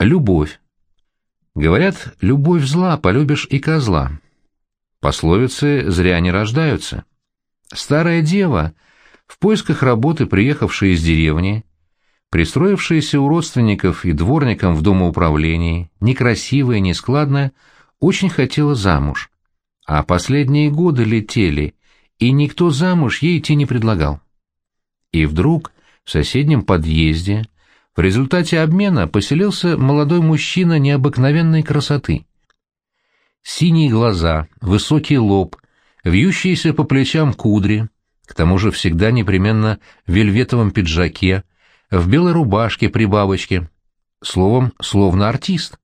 Любовь. Говорят, любовь зла, полюбишь и козла. Пословицы зря не рождаются. Старая дева, в поисках работы приехавшая из деревни, пристроившаяся у родственников и дворникам в домоуправлении, некрасивая, нескладная, очень хотела замуж. А последние годы летели, и никто замуж ей идти не предлагал. И вдруг в соседнем подъезде в результате обмена поселился молодой мужчина необыкновенной красоты. Синие глаза, высокий лоб, вьющиеся по плечам кудри, к тому же всегда непременно в вельветовом пиджаке, в белой рубашке при бабочке. Словом, словно артист.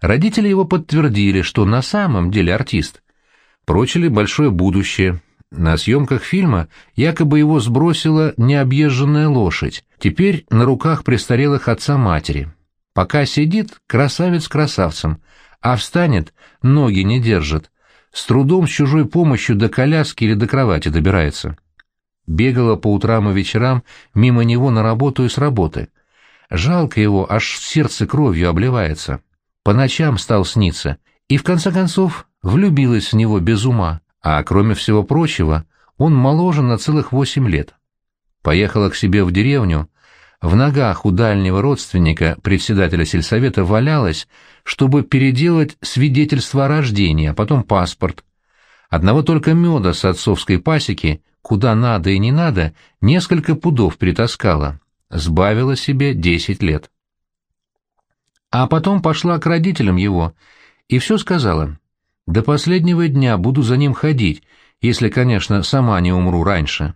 Родители его подтвердили, что на самом деле артист. Прочили большое будущее. На съемках фильма якобы его сбросила необъезженная лошадь, теперь на руках престарелых отца-матери. Пока сидит, красавец красавцем, а встанет, ноги не держит, с трудом с чужой помощью до коляски или до кровати добирается. Бегала по утрам и вечерам мимо него на работу и с работы. Жалко его, аж сердце кровью обливается. По ночам стал сниться, и в конце концов влюбилась в него без ума, а кроме всего прочего, он моложе на целых восемь лет. Поехала к себе в деревню, в ногах у дальнего родственника, председателя сельсовета, валялась, чтобы переделать свидетельство о рождении, а потом паспорт. Одного только меда с отцовской пасеки, куда надо и не надо, несколько пудов притаскала. Сбавила себе десять лет. А потом пошла к родителям его и все сказала. До последнего дня буду за ним ходить, если, конечно, сама не умру раньше.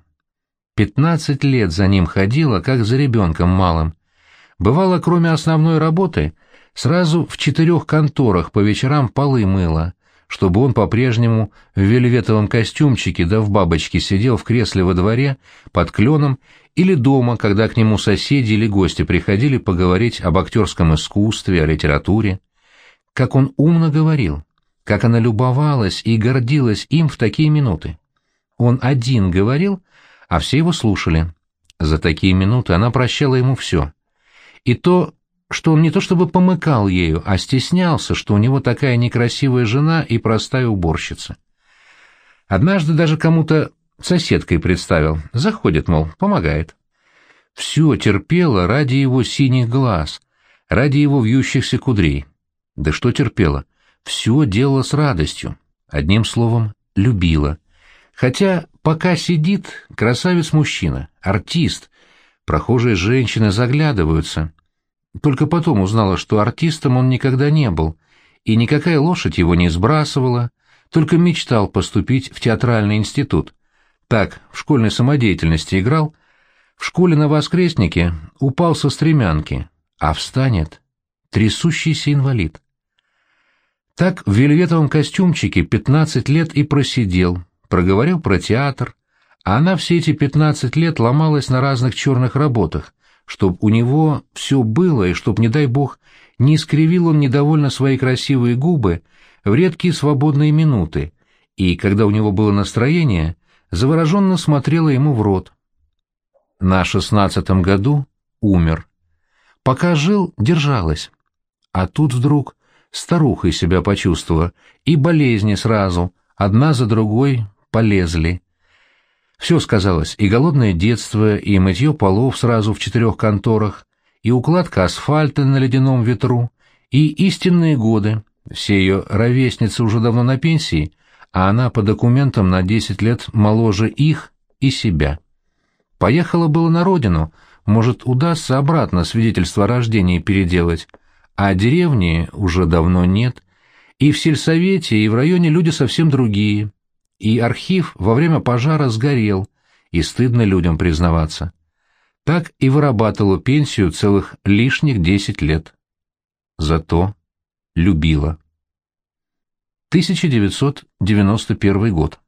Пятнадцать лет за ним ходила, как за ребенком малым. Бывало, кроме основной работы, сразу в четырех конторах по вечерам полы мыла, чтобы он по-прежнему в вельветовом костюмчике да в бабочке сидел в кресле во дворе под кленом или дома, когда к нему соседи или гости приходили поговорить об актерском искусстве, о литературе. Как он умно говорил, как она любовалась и гордилась им в такие минуты. Он один говорил, а все его слушали. За такие минуты она прощала ему все. И то, что он не то чтобы помыкал ею, а стеснялся, что у него такая некрасивая жена и простая уборщица. Однажды даже кому-то соседкой представил, заходит, мол, помогает. Все терпела ради его синих глаз, ради его вьющихся кудрей. Да что терпела? Все делала с радостью. Одним словом, любила. Хотя пока сидит красавец-мужчина, артист, прохожие женщины заглядываются. Только потом узнала, что артистом он никогда не был, и никакая лошадь его не сбрасывала, только мечтал поступить в театральный институт. Так, в школьной самодеятельности играл, в школе на воскреснике упал со стремянки, а встанет трясущийся инвалид. Так в вельветовом костюмчике пятнадцать лет и просидел, проговорил про театр, а она все эти пятнадцать лет ломалась на разных черных работах, чтоб у него все было, и чтоб, не дай бог, не искривил он недовольно свои красивые губы в редкие свободные минуты, и, когда у него было настроение, завороженно смотрела ему в рот. На шестнадцатом году умер. Пока жил, держалась. А тут вдруг старухой себя почувствовала, и болезни сразу, одна за другой, полезли. Все сказалось, и голодное детство, и мытье полов сразу в четырех конторах, и укладка асфальта на ледяном ветру, и истинные годы. Все ее ровесницы уже давно на пенсии, а она по документам на десять лет моложе их и себя. Поехала было на родину, может, удастся обратно свидетельство о рождении переделать, а деревни уже давно нет, и в сельсовете, и в районе люди совсем другие, и архив во время пожара сгорел, и стыдно людям признаваться. Так и вырабатывала пенсию целых лишних десять лет. Зато любила. 1991 год.